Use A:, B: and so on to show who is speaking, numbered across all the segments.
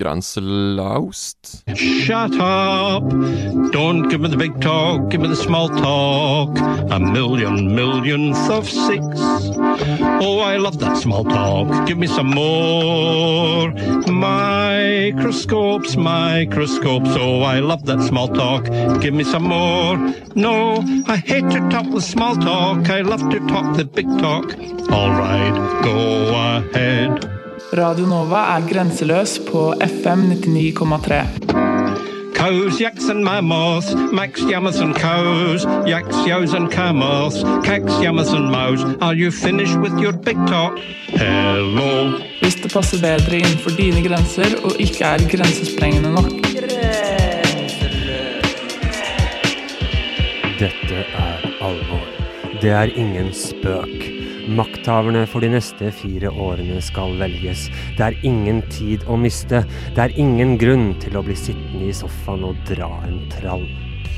A: Grenselaust.
B: Shut up. Don't give me the big talk, give me the small talk. A million millionth of six. Oh, I love that small talk. Give me some more. Microscopes, microscopes. Oh, I love that small talk. Give me some more. No, I hate to talk the small talk. I love to talk the big talk. All right, go ahead.
C: Radio Nova er grenseløs på FM 99,3.
B: Cows, yaks and mammoths, Max, yammers and cows, yaks, yows and camels, cacks, yammers and mows. Are you finished with your big talk? Hello.
C: Hvis det passer bedre innenfor dine grenser og ikke er grensesprengende nok.
D: Dette er alvor. Det er ingen spøk. Makthaverne for de neste fire årene skal velges. Det er ingen tid å miste. Det er ingen grunn til å bli sittende i sofaen og dra en trall.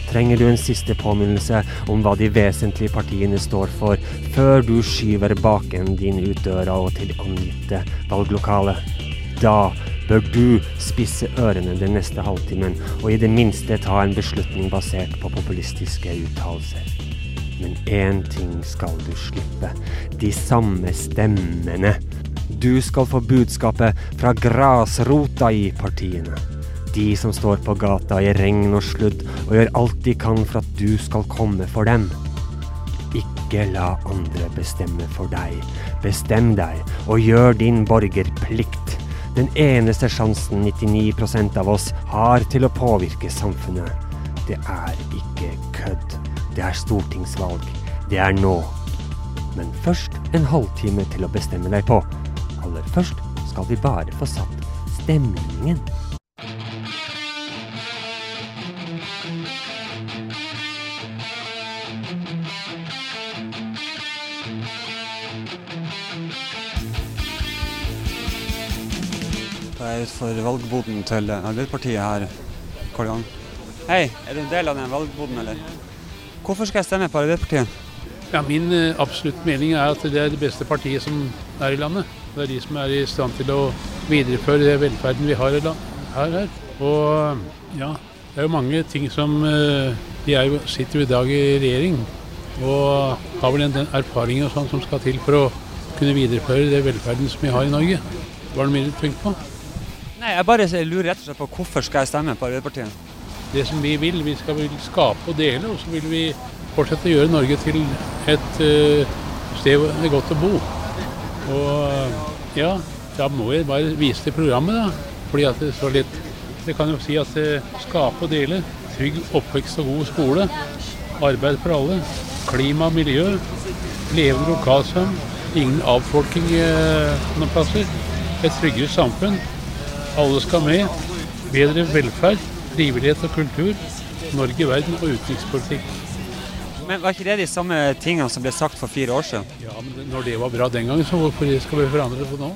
D: Trenger du en siste påminnelse om hva de vesentlige partiene står for, før du skyver baken din ut døra og til angitte valglokale? Da bør du spisse ørene den neste halvtimen, og i det minste ta en beslutning basert på populistiske uttalelser. Én ting skal du slippe. De samme stemmene. Du skal få budskapet fra grasrota i partiene. De som står på gata i regn og sludd og gjør alt de kan for at du skal komme for dem. Ikke la andre bestemme for deg. Bestem deg og gjør din borgerplikt. Den eneste sjansen 99% av oss har til å påvirke samfunnet. Det er ikke kødd. Det er stortingsvalg. Det er nå. Men først en halvtime til å bestemme deg på. Aller først skal vi bare få satt stemningen.
E: Jeg er utenfor valgboden til Arbeiderpartiet her. Karl Johan. Hei, er du en del av den valgboden, eller? Hvorfor skal jeg stemme på Arbeiderpartiet?
F: Ja, Min eh, absolutt mening er at det er det beste partiet som er i landet. Det er de som er i stand til å videreføre den velferden vi har her. her. Og ja, det er jo mange ting som eh, De er jo, sitter jo i dag i regjering og har vel den, erfaringen og sånn som skal til for å kunne videreføre den velferden som vi har i Norge. Var det mer du tenkte på?
E: Nei, jeg bare lurer rett og slett på hvorfor skal jeg stemme på Arbeiderpartiet?
F: Det som vi vil. Vi skal vil skape og dele, og så vil vi fortsette å gjøre Norge til et uh, sted hvor det er godt å bo. Og ja, da må vi bare vise til programmet, da. Fordi at det står litt Det kan jo si at uh, skape og dele. Trygg oppvekst og god skole. Arbeid for alle. Klima og miljø. Levende lokalsamfunn. Ingen avfolking noen plasser. Et tryggere samfunn. Alle skal med. Bedre velferd frivillighet og kultur, Norge, verden og utenrikspolitikk.
E: Men Var ikke det de samme tingene som ble sagt for fire år siden?
F: Ja, men Når det var bra den gangen, så hvorfor skal vi forandre det nå?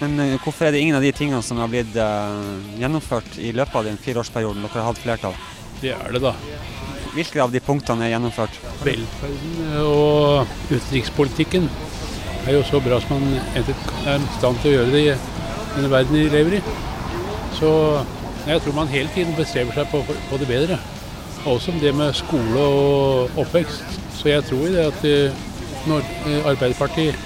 E: Men uh, hvorfor er det ingen av de tingene som har blitt uh, gjennomført i løpet av den fireårsperioden dere har hatt flertall?
F: Det er det, da.
E: Hvilke av de punktene er gjennomført?
F: Velferden og utenrikspolitikken er jo så bra som man er i stand til å gjøre det i den verden vi lever i. Så jeg tror man hele tiden bestreber seg på, på det bedre. Også det med skole og oppvekst. Så jeg tror det at når Arbeiderpartiet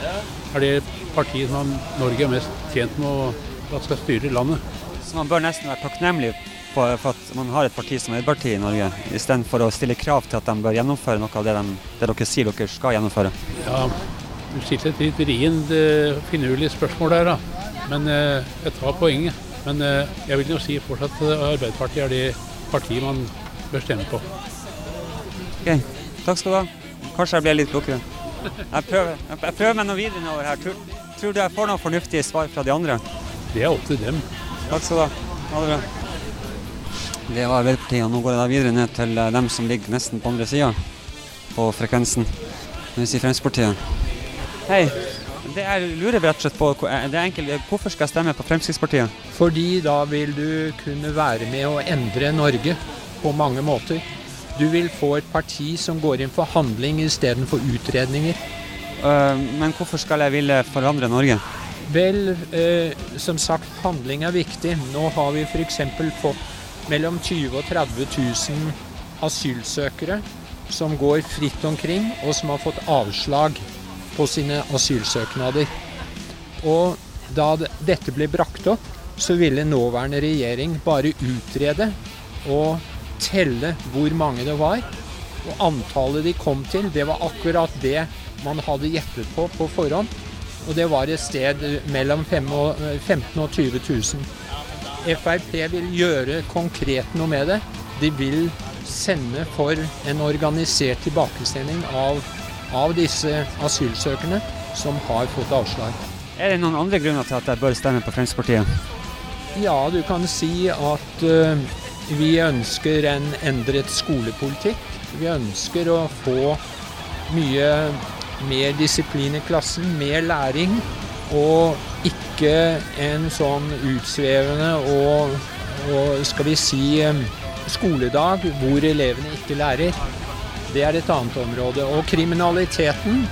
F: er det partiet som Norge er mest tjent med å, at skal styre landet.
E: Så man bør nesten være takknemlig for, for at man har et parti som Arbeiderpartiet i Norge, istedenfor å stille krav til at de bør gjennomføre noe av det, de, det dere sier dere skal gjennomføre?
F: Ja, du stilte et litt vrient, finurlig spørsmål der, da. Men jeg tar poenget. Men jeg vil jo si fortsatt at Arbeiderpartiet er det partiet man bør stemme på.
E: Ok, Takk skal du ha. Kanskje jeg ble litt klokere. Jeg prøver, jeg, prøver meg noe videre nedover her. Tror, tror du jeg får noen fornuftige svar fra de andre?
F: Det er opp til dem.
E: Takk skal du ha. Ha det bra. Det var Arbeiderpartiet. og Nå går jeg da videre ned til eh, dem som ligger nesten på andre sida på frekvensen. Når vi si Fremskrittspartiet. Hei. Det jeg lurer rett og slett på, det er enkelt, hvorfor skal jeg stemme på Fremskrittspartiet?
G: Fordi da vil du kunne være med å endre Norge på mange måter. Du vil få et parti som går inn for handling istedenfor utredninger.
E: Uh, men hvorfor skal jeg ville forandre Norge?
G: Vel, uh, som sagt, handling er viktig. Nå har vi f.eks. fått mellom 20 000 og 30 000 asylsøkere som går fritt omkring, og som har fått avslag på sine asylsøknader. Og da dette ble brakt opp, så ville nåværende regjering bare utrede og telle hvor mange det var. Og antallet de kom til, det var akkurat det man hadde gjettet på på forhånd. Og det var et sted mellom 15 og 20 000. Frp vil gjøre konkret noe med det. De vil sende for en organisert tilbakesending av, av disse asylsøkerne som har fått avslag.
E: Er det noen andre grunner til at jeg bør stemme på Fremskrittspartiet?
G: Ja, du kan si at uh, vi ønsker en endret skolepolitikk. Vi ønsker å få mye mer disiplin i klassen, mer læring. Og ikke en sånn utsvevende og, og skal vi si skoledag hvor elevene ikke lærer. Det er et annet område. Og kriminaliteten,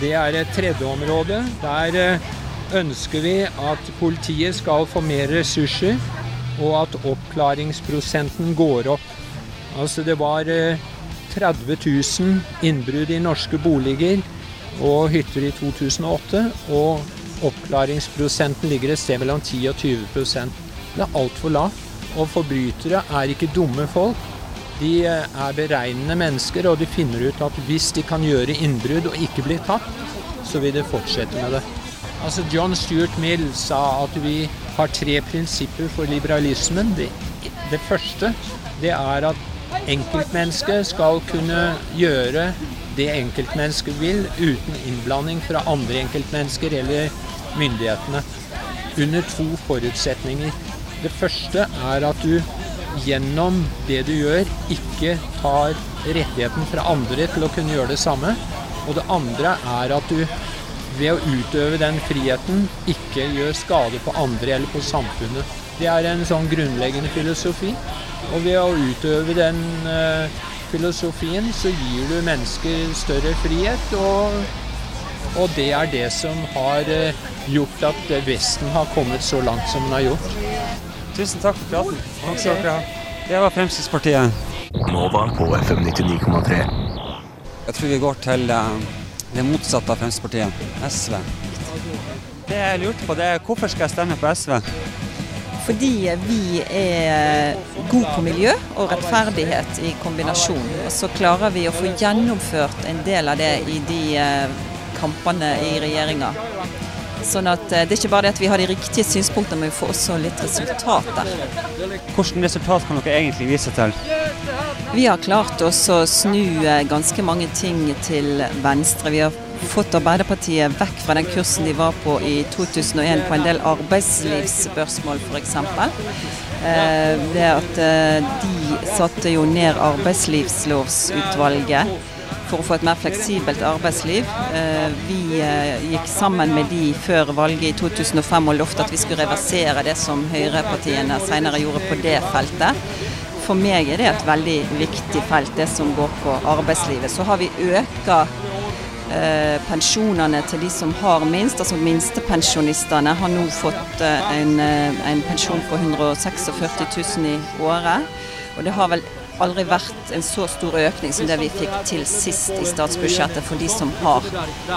G: det er et tredje område. Der ønsker vi at politiet skal få mer ressurser, og at oppklaringsprosenten går opp. Altså det var 30 000 innbrudd i norske boliger og hytter i 2008, og oppklaringsprosenten ligger et sted mellom 10 og 20% Det er altfor lavt. Og forbrytere er ikke dumme folk. De er beregnende mennesker, og de finner ut at hvis de kan gjøre innbrudd og ikke bli tatt, så vil de fortsette med det. Altså John Stuart Mill sa at vi har tre prinsipper for liberalismen. Det, det første det er at enkeltmennesket skal kunne gjøre det enkeltmennesket vil, uten innblanding fra andre enkeltmennesker eller myndighetene. Under to forutsetninger. Det første er at du gjennom det du gjør, ikke tar rettigheten fra andre til å kunne gjøre det samme. Og det andre er at du ved å utøve den friheten ikke gjør skade på andre eller på samfunnet. Det er en sånn grunnleggende filosofi. Og ved å utøve den uh, filosofien så gir du mennesker større frihet. Og, og det er det som har uh, gjort at Vesten har kommet så langt som den har gjort.
E: Tusen takk for praten. Takk skal dere ha. Det var Fremskrittspartiet.
H: Nova på FM 99,3.
E: Jeg tror vi går til uh, det motsatte av Fremskrittspartiet, SV. Det jeg lurte på, det er hvorfor skal jeg stemme på SV?
I: Fordi vi er gode på miljø og rettferdighet i kombinasjon. Og så klarer vi å få gjennomført en del av det i de kampene i regjeringa. Sånn at det er ikke bare det at vi har de riktige synspunktene, men vi får også litt resultater.
E: Hvilke resultat kan dere egentlig vise til?
I: Vi har klart oss å snu ganske mange ting til venstre. Vi har fått Arbeiderpartiet vekk fra den kursen de var på i 2001 på en del arbeidslivsspørsmål f.eks. Eh, det at de satte jo ned arbeidslivslovsutvalget for å få et mer fleksibelt arbeidsliv. Vi gikk sammen med de før valget i 2005 og lovte at vi skulle reversere det som høyrepartiene senere gjorde på det feltet. For meg er det et veldig viktig felt, det som går på arbeidslivet. Så har vi øka eh, pensjonene til de som har minst. Altså minstepensjonistene har nå fått eh, en, en, pensjon på 146 000 i året. Og det har vel aldri vært en så stor økning som det vi fikk til sist i statsbudsjettet for de som har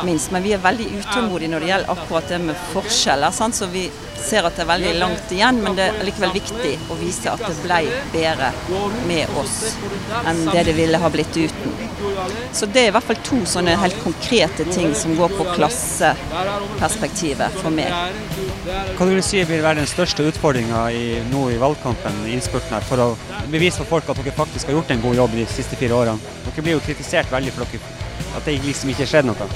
I: minst. Men vi er veldig utålmodige når det gjelder akkurat det med forskjeller. Sant? Så vi ser at det er veldig langt igjen, men det er likevel viktig å vise at det ble bedre med oss enn det det ville ha blitt uten. Så det er i hvert fall to sånne helt konkrete ting som går på klasseperspektivet for meg.
E: Hva vil du si vil være den største utfordringa nå i valgkampen i innspurten her, for å bevise for folk at dere faktisk har gjort en god jobb de siste fire årene? Dere blir jo kritisert veldig for dere At det liksom ikke skjedde noe?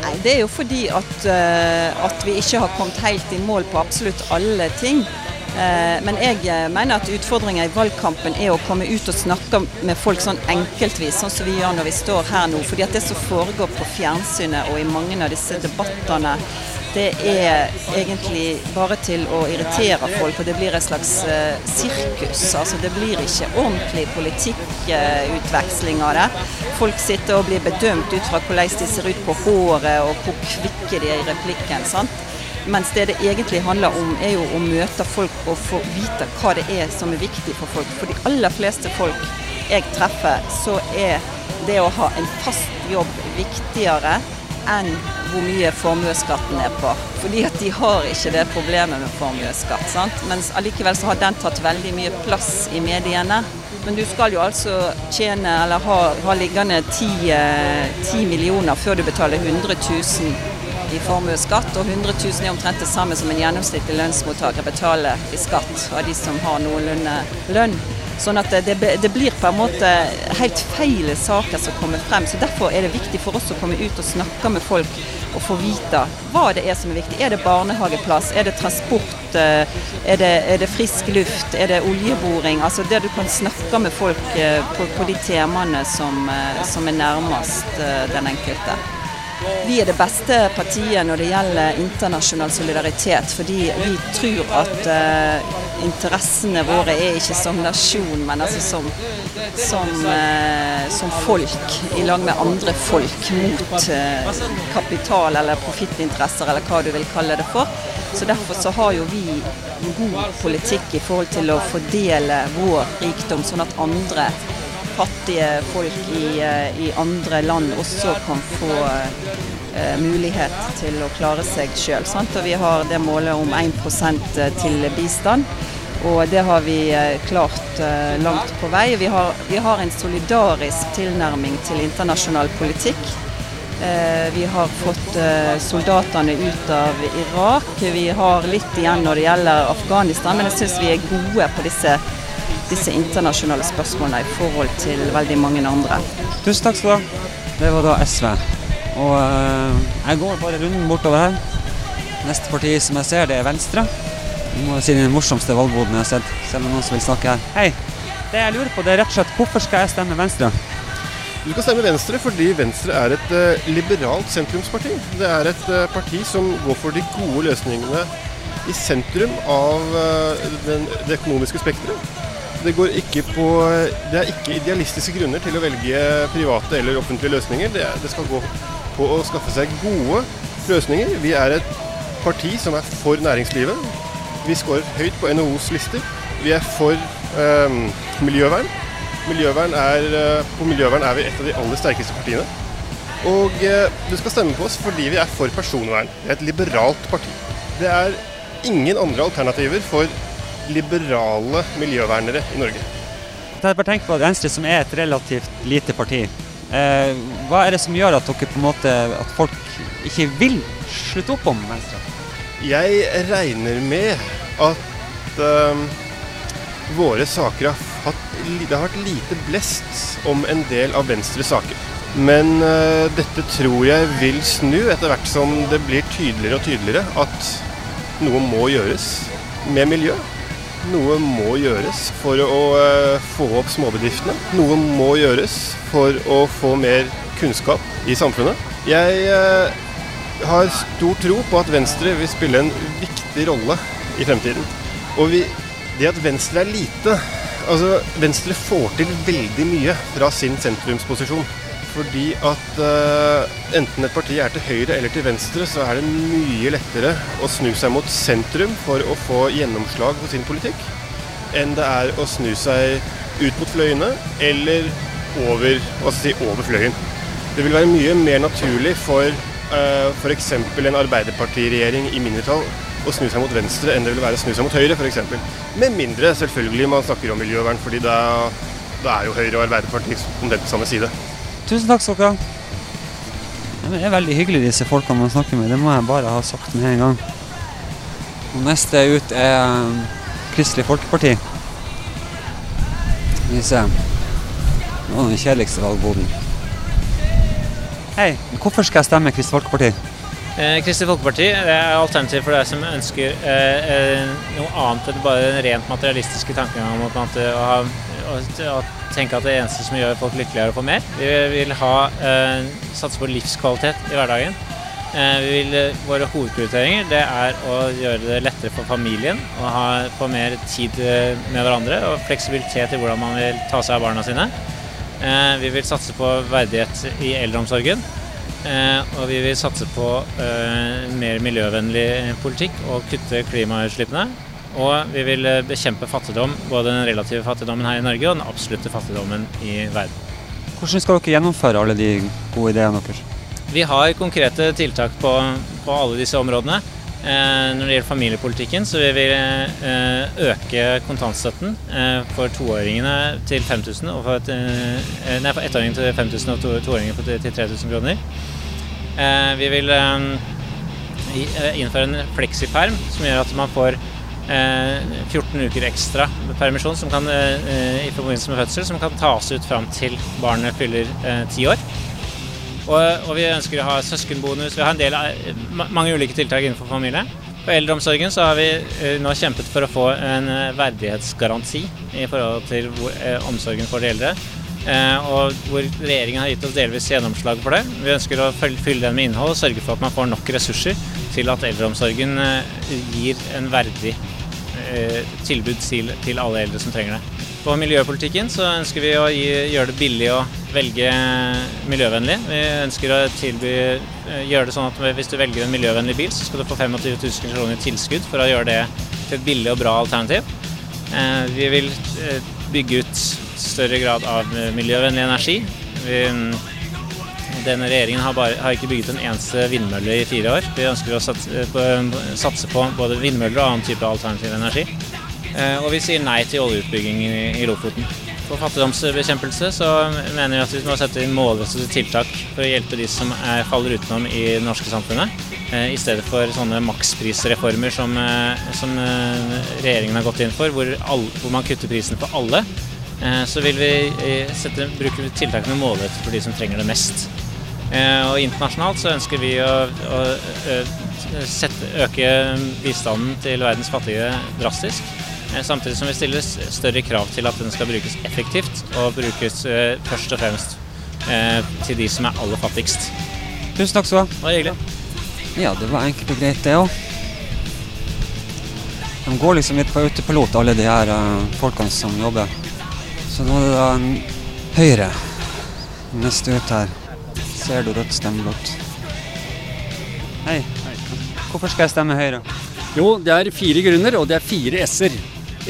I: Nei, det er jo fordi at, eh, at vi ikke har kommet helt i mål på absolutt alle ting. Eh, Men jeg eh, mener at utfordringa i valgkampen er å komme ut og snakke med folk sånn enkeltvis, sånn som vi gjør når vi står her nå. Fordi at det som foregår på fjernsynet og i mange av disse debattene, det er egentlig bare til å irritere folk, og det blir et slags eh, sirkus. Altså Det blir ikke ordentlig politikkutveksling av det. Folk sitter og blir bedømt ut fra hvordan de ser ut på håret og hvor kvikke de er i replikken. sant? Mens det det egentlig handler om, er jo å møte folk og få vite hva det er som er viktig for folk. For de aller fleste folk jeg treffer, så er det å ha en fast jobb viktigere enn hvor mye formuesskatten er på. Fordi at de har ikke det problemet med formuesskatt. sant? Mens allikevel så har den tatt veldig mye plass i mediene. Men du skal jo altså tjene eller ha, ha liggende 10, eh, 10 millioner før du betaler 100 000 i formuesskatt, og 100 000 er omtrent det samme som en gjennomsnittlig lønnsmottaker betaler i skatt av de som har noenlunde lønn. Sånn at det, det blir på en måte helt feil saker som kommer frem. så Derfor er det viktig for oss å komme ut og snakke med folk og få vite hva det er som er viktig. Er det barnehageplass, er det transport, eh, er det, er det frisk luft, er det oljeboring? Altså det du kan snakke med folk eh, på, på de temaene som, eh, som er nærmest den enkelte. Vi er det beste partiet når det gjelder internasjonal solidaritet, fordi vi tror at uh, interessene våre er ikke som nasjon, men altså som, som, uh, som folk i lag med andre folk mot uh, kapital eller profittinteresser, eller hva du vil kalle det for. Så Derfor så har jo vi god politikk i forhold til å fordele vår rikdom, sånn at andre fattige folk i, i andre land også kan få eh, mulighet til å klare seg sjøl. Vi har det målet om 1% til bistand. Og det har vi eh, klart eh, langt på vei. Vi har, vi har en solidarisk tilnærming til internasjonal politikk. Eh, vi har fått eh, soldatene ut av Irak. Vi har litt igjen når det gjelder Afghanistan, men jeg syns vi er gode på disse disse internasjonale spørsmålene i forhold til veldig mange andre.
E: Tusen takk skal du ha. Det var da SV. Og uh, jeg går bare runden bortover her. Neste parti som jeg ser, det er Venstre. Det må si den morsomste valgboden jeg har sett, selv om noen som vil snakke her. Hei! Det jeg lurer på, det er rett og slett hvorfor skal jeg stemme Venstre?
J: Du skal stemme Venstre fordi Venstre er et uh, liberalt sentrumsparti. Det er et uh, parti som går for de gode løsningene i sentrum av den, det økonomiske spekteret. Det, på, det, er ikke idealistiske grunner til å velge private eller offentlige løsninger. Det, det, skal gå på å skaffe seg gode løsninger. Vi er et parti som er for næringslivet. Vi scorer høyt på NHOs lister. Vi er for eh, miljøvern. Miljøvern er, eh, på miljøvern er vi et av de aller sterkeste partiene. Og eh, du skal stemme på oss fordi vi er for personvern. Vi er et liberalt parti. Det er ingen andre alternativer for liberale miljøvernere i Norge.
E: Jeg har bare tenkt på Venstre, som er et relativt lite parti. Eh, hva er det som gjør at dere på en måte, at folk ikke vil slutte opp om Venstre?
J: Jeg regner med at eh, våre saker har hatt Det har vært lite blest om en del av Venstres saker. Men uh, dette tror jeg vil snu etter hvert som det blir tydeligere og tydeligere at noe må gjøres med miljø. Noe må gjøres for å uh, få opp småbedriftene. Noe må gjøres for å få mer kunnskap i samfunnet. Jeg uh, har stor tro på at Venstre vil spille en viktig rolle i fremtiden. Og vi, det at Venstre er lite Altså, Venstre får til veldig mye fra sin sentrumsposisjon. Fordi at uh, enten et parti er til høyre eller til venstre, så er det mye lettere å snu seg mot sentrum for å få gjennomslag for sin politikk, enn det er å snu seg ut mot fløyene eller over, si, over fløyen. Det vil være mye mer naturlig for uh, f.eks. en arbeiderpartiregjering i mindretall å snu seg mot venstre enn det vil være å snu seg mot høyre, f.eks. Med mindre selvfølgelig man snakker om miljøvern, fordi da, da er jo Høyre og Arbeiderpartiet omtrent på samme side.
E: Tusen takk skal dere ha. Det er veldig hyggelig, disse folkene man snakker med. Det må jeg bare ha sagt med en gang. Og neste ut er um, Kristelig Folkeparti. Skal vi se. Det var den kjedeligste valgboden. Hei, hvorfor skal jeg stemme Kristelig Folkeparti?
K: Eh, Kristelig Folkeparti er alternativ for deg som ønsker eh, eh, noe annet enn bare den rent materialistiske tankegangen om at, å, å, tenke at det eneste som gjør folk lykkelige, er å få mer. Vi vil ha, eh, satse på livskvalitet i hverdagen. Eh, vi vil, våre hovedprioriteringer det er å gjøre det lettere for familien å ha, få mer tid med hverandre og fleksibilitet i hvordan man vil ta seg av barna sine. Eh, vi vil satse på verdighet i eldreomsorgen. Eh, og vi vil satse på eh, mer miljøvennlig politikk og kutte klimautslippene. Og vi vil bekjempe fattigdom, både den relative fattigdommen her i Norge og den absolutte fattigdommen i verden.
E: Hvordan skal dere gjennomføre alle de gode ideene deres?
K: Vi har konkrete tiltak på, på alle disse områdene. Eh, når det gjelder familiepolitikken, så vil vi eh, øke kontantstøtten eh, for toåringene til 5000 og for, nei, for ettåringene til 5000 og toåringene til 3000 kroner. Vi vil innføre en fleksiperm som gjør at man får 14 uker ekstra permisjon som kan, i forbindelse med fødsel som kan tas ut fram til barnet fyller ti år. Og, og, vi ønsker å ha søskenbonus. Vi har en del, mange ulike tiltak innenfor familie. På eldreomsorgen så har vi eh, nå kjempet for å få en eh, verdighetsgaranti i forhold til hvor, eh, omsorgen for de eldre. Eh, og hvor regjeringen har gitt oss delvis gjennomslag for det. Vi ønsker å fylle den med innhold og sørge for at man får nok ressurser til at eldreomsorgen eh, gir en verdig eh, tilbud til, til alle eldre som trenger det. På miljøpolitikken så ønsker vi å gi, gjøre det billig å velge miljøvennlig. Vi ønsker å tilby, eh, gjøre det sånn at hvis du velger en miljøvennlig bil, så skal du få 25 000 kroner i tilskudd for å gjøre det til et billig og bra alternativ. Eh, vi vil eh, bygge ut større grad av miljøvennlig energi. Vi, denne regjeringen har, bare, har, ikke bygget en eneste vindmølle i fire år. Vi ønsker å satse på, satse på både vindmøller og annen type alternativ energi. Eh, og vi sier nei til oljeutbygging i Lofoten. For fattigdomsbekjempelse så mener vi at vi må sette inn målrettede tiltak for å hjelpe de som er, faller utenom i det norske samfunnet. Eh, I stedet for sånne maksprisreformer som, eh, som regjeringen har gått inn for, hvor, all, hvor, man kutter prisen for alle. Så vil vi sette, bruke tiltakene målrettet for de som trenger det mest. Og internasjonalt så ønsker vi å, å sette, øke bistanden til verdens fattige drastisk. Eh, samtidig som vi stiller større krav til at den skal brukes effektivt, og brukes eh, først og fremst eh, til de som er aller fattigst.
E: Tusen takk skal du ha.
K: Det var hyggelig.
E: Ja, det var enkelt og greit, det òg. De går liksom litt på autopilot, alle de her folkene som jobber. Så nå er det da en Høyre neste ut her. Ser du rødt, stemmer blått. Hei. Hvorfor skal jeg stemme Høyre?
L: Jo, det er fire grunner, og det er fire s-er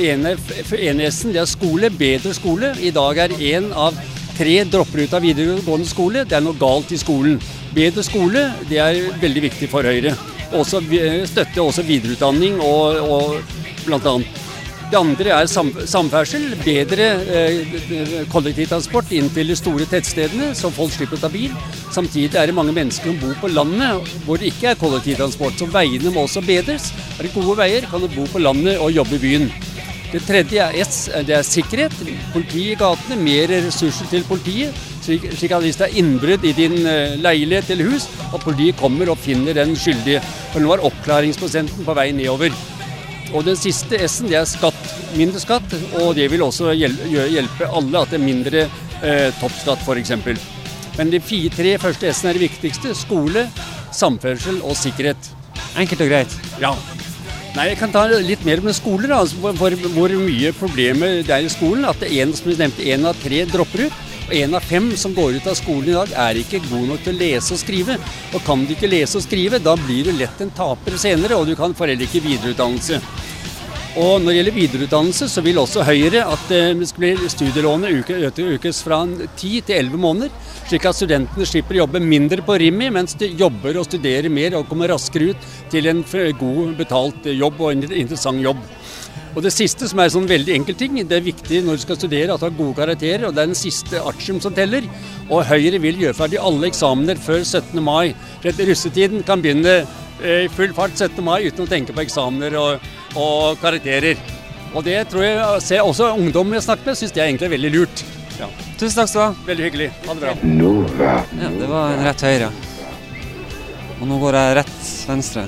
L: ene, ene S-en det er skole, bedre skole. I dag er én av tre dropper ut av videregående skole. Det er noe galt i skolen. Bedre skole det er veldig viktig for Høyre. Også støtte også videreutdanning og, og blant annet. Det andre er samferdsel. Bedre eh, kollektivtransport inn til de store tettstedene, så folk slipper å ta bil. Samtidig er det mange mennesker som bor på landet hvor det ikke er kollektivtransport. Så veiene må også bedres. Er det gode veier, kan du bo på landet og jobbe i byen. Det tredje er, S, det er sikkerhet. Politi i gatene, mer ressurser til politiet. Slik, at hvis det er innbrudd i din eh, leilighet eller hus, at politiet kommer og finner den skyldige. For nå er oppklaringsprosenten på vei nedover. Og den siste S-en det er skatt. Mindre skatt. Og det vil også hjelpe alle at det er mindre eh, toppskatt f.eks. Men de fire, tre første S-ene er det viktigste. Skole, samferdsel og sikkerhet.
E: Enkelt og greit.
L: Ja. Nei, Jeg kan ta litt mer med skoler. Da, altså, hvor, hvor mye problemer det er i skolen. At det er en, som nevnte, én av tre dropper ut. Og en av fem som går ut av skolen i dag, er ikke god nok til å lese og skrive. Og kan du ikke lese og skrive, da blir du lett en taper senere, og du kan foreldre ikke videreutdannelse. Og når det gjelder videreutdannelse, så vil også Høyre at eh, studielånet økes fra 10 til 11 måneder, slik at studentene slipper å jobbe mindre på Rimi, mens de jobber og studerer mer og kommer raskere ut til en god betalt jobb og en interessant jobb. Og Det siste, som er en sånn veldig enkel ting, det er viktig når du skal studere at du har gode karakterer, og det er den siste artium som teller. Og Høyre vil gjøre ferdig alle eksamener før 17. mai. Russetiden kan begynne i full fart 17. mai uten å tenke på eksamener og og karakterer. Og det tror jeg ser også ungdommen jeg snakker med, syns det er egentlig veldig lurt. Ja.
E: Tusen takk skal du ha.
L: Veldig hyggelig. Ha det bra.
M: Nova.
E: Ja, det var en rett høyre. Og nå går jeg rett venstre.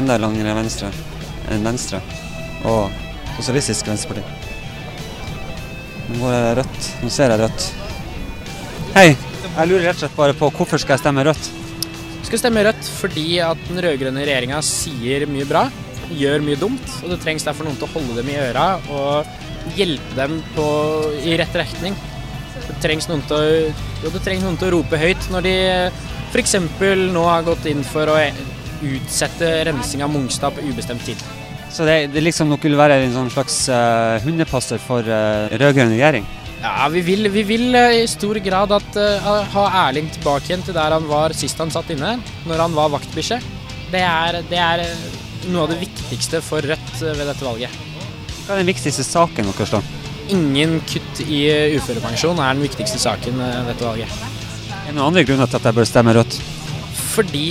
E: Enda langere venstre enn venstre. Og Sosialistisk Venstreparti. Nå går jeg rødt. Nå ser jeg rødt. Hei. Jeg lurer rett og slett bare på hvorfor skal jeg stemme rødt?
N: Du skal stemme rødt fordi at den rød-grønne regjeringa sier mye bra, gjør mye dumt, og det trengs derfor noen til å holde dem i øra og hjelpe dem på, i rett retning. Det trengs, noen til å, det trengs noen til å rope høyt når de f.eks. nå har gått inn for å utsette rensing av Mongstad på ubestemt tid.
E: Så det, det liksom nok vil være en sånn slags uh, hundepasser for uh, rød-grønn regjering?
N: Ja, vi vil, vi vil eh, i stor grad at, uh, ha Erling tilbake igjen til der han var sist han satt inne, når han var vaktbikkje. Det er, det er noe av det viktigste for Rødt ved dette valget.
E: Hva er den viktigste saken deres, da?
N: Ingen kutt i uførepensjon er den viktigste saken ved dette valget.
E: Er det noen andre grunner til at jeg bør stemme Rødt?
N: Fordi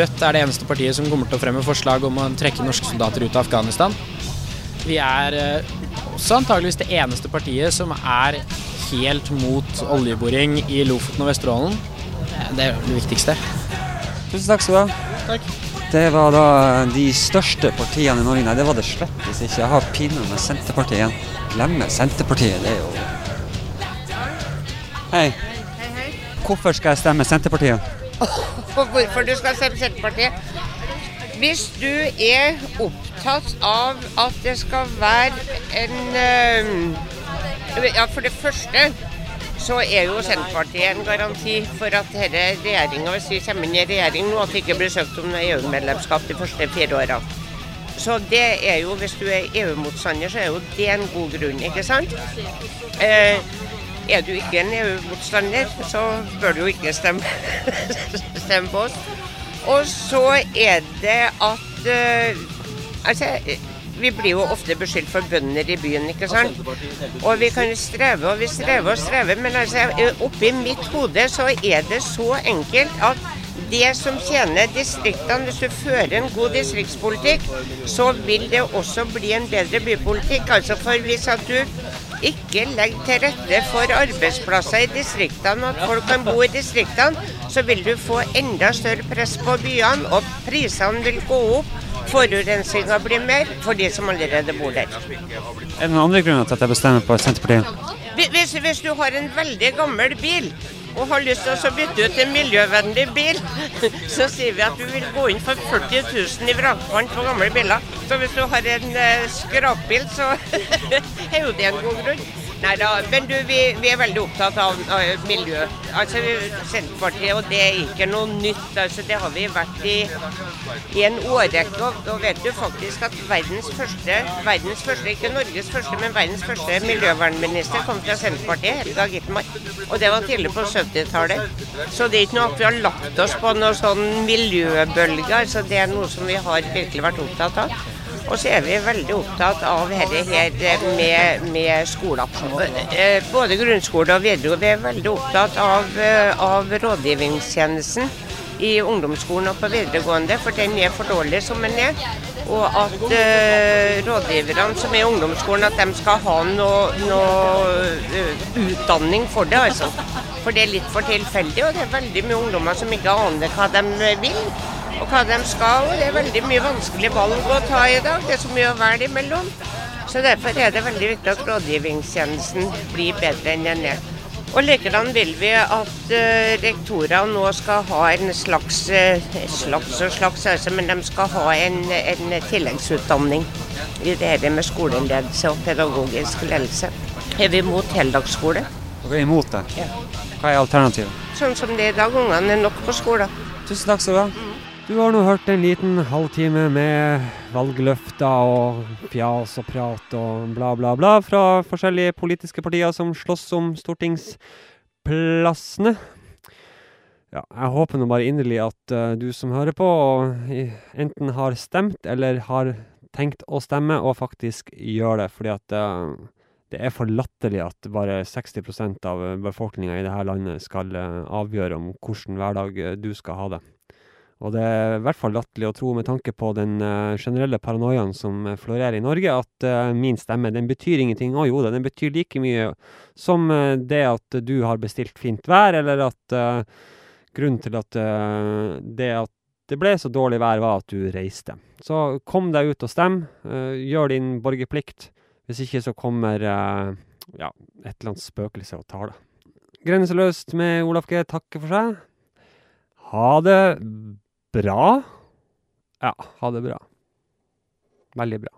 N: Rødt er det eneste partiet som kommer til å fremme forslag om å trekke norske soldater ut av Afghanistan. Vi er også antageligvis det eneste partiet som er helt mot oljeboring i Lofoten og Vesterålen. Det er det viktigste.
E: Tusen takk skal du ha.
N: Takk.
E: Det var da de største partiene i Norge. Nei, det var det slett ikke. Jeg har pinadø med Senterpartiet igjen. Glemme Senterpartiet, det er jo Hei. Hvorfor skal jeg stemme Senterpartiet?
O: Hvorfor du skal stemme Senterpartiet? Hvis du er opptatt av at det skal være en Ja, for det første så er jo Senterpartiet en garanti for at denne regjeringa, hvis vi kommer inn i regjering nå, at det ikke blir søkt om EU-medlemskap de første fire årene. Så det er jo, hvis du er EU-motstander, så er jo det en god grunn, ikke sant? Eh, er du ikke en EU-motstander, så bør du jo ikke stemme, stemme på oss. Og så er det at eh, Altså, vi blir jo ofte beskyldt for bønder i byen, ikke sant? Og vi kan streve og vi strever og strever, men altså, oppi mitt hode så er det så enkelt at det som tjener distriktene, hvis du fører en god distriktspolitikk, så vil det også bli en bedre bypolitikk. Altså for hvis at du ikke legger til rette for arbeidsplasser i distriktene, at folk kan bo i distriktene, så vil du få enda større press på byene, og prisene vil gå opp. Forurensninga blir mer for de som allerede bor der.
E: Er det noen andre grunner til at jeg bestemmer på Senterpartiet?
O: Hvis, hvis du har en veldig gammel bil og har lyst til å bytte ut en miljøvennlig bil, så sier vi at du vil gå inn for 40 000 i vrakpant på gamle biler. Så hvis du har en uh, skrapbil, så er jo det en god grunn. Nei da, men du, vi, vi, er veldig opptatt av, av miljø. Altså Senterpartiet, og det er ikke noe nytt. altså Det har vi vært i, i en årrekke. Og, og vet du faktisk at verdens første, verdens første, ikke Norges første, men verdens første miljøvernminister kom fra Senterpartiet, Helga Gitmark. Og det var tidlig på 70-tallet. Så det er ikke noe at vi har lagt oss på noen sånn miljøbølge. altså Det er noe som vi har virkelig vært opptatt av. Og så er vi veldig opptatt av dette her med, med skoler. Både grunnskole og videregående. Vi er veldig opptatt av, av rådgivningstjenesten i ungdomsskolen og på videregående, for den er for dårlig som den er. Og at uh, rådgiverne som er i ungdomsskolen, at de skal ha noe, noe utdanning for det. altså. For det er litt for tilfeldig, og det er veldig mye ungdommer som ikke aner hva de vil og hva de skal. Og det er veldig mye vanskelige valg å ta i dag. Det er så mye å velge imellom. Så derfor er det veldig viktig at rådgivningstjenesten blir bedre enn den er. Og likedan vil vi at uh, rektorer nå skal ha en slags, uh, slags og slags, altså, men de skal ha en, en tilleggsutdanning i det her med skoleledelse og pedagogisk ledelse. Er vi imot heldagsskole?
E: Dere er imot det?
O: Ja.
E: Hva er alternativet?
O: Sånn som det er i dag, ungene er nok på skolen.
E: Tusen takk skal du ha.
D: Du har nå hørt en liten halvtime med valgløfter og fjas og prat og bla, bla, bla fra forskjellige politiske partier som slåss om stortingsplassene. Ja, jeg håper nå bare inderlig at uh, du som hører på, enten har stemt eller har tenkt å stemme, og faktisk gjør det. Fordi at uh, det er for latterlig at bare 60% av befolkninga i dette landet skal uh, avgjøre om hvordan hverdag du skal ha det.
E: Og det er i hvert fall latterlig å tro med tanke på den eh, generelle paranoiaen som eh, florerer i Norge, at eh, min stemme, den betyr ingenting. Å jo den betyr like mye som det at du har bestilt fint vær, eller at uh, grunnen til at uh, det at det ble så dårlig vær, var at du reiste. Så kom deg ut og stem. Uh, gjør din borgerplikt. Hvis ikke så kommer ja, et eller annet spøkelse og tar deg. Grenseløst med Olaf G takker for seg. Ha det bra. Ja, ha det bra. Veldig bra.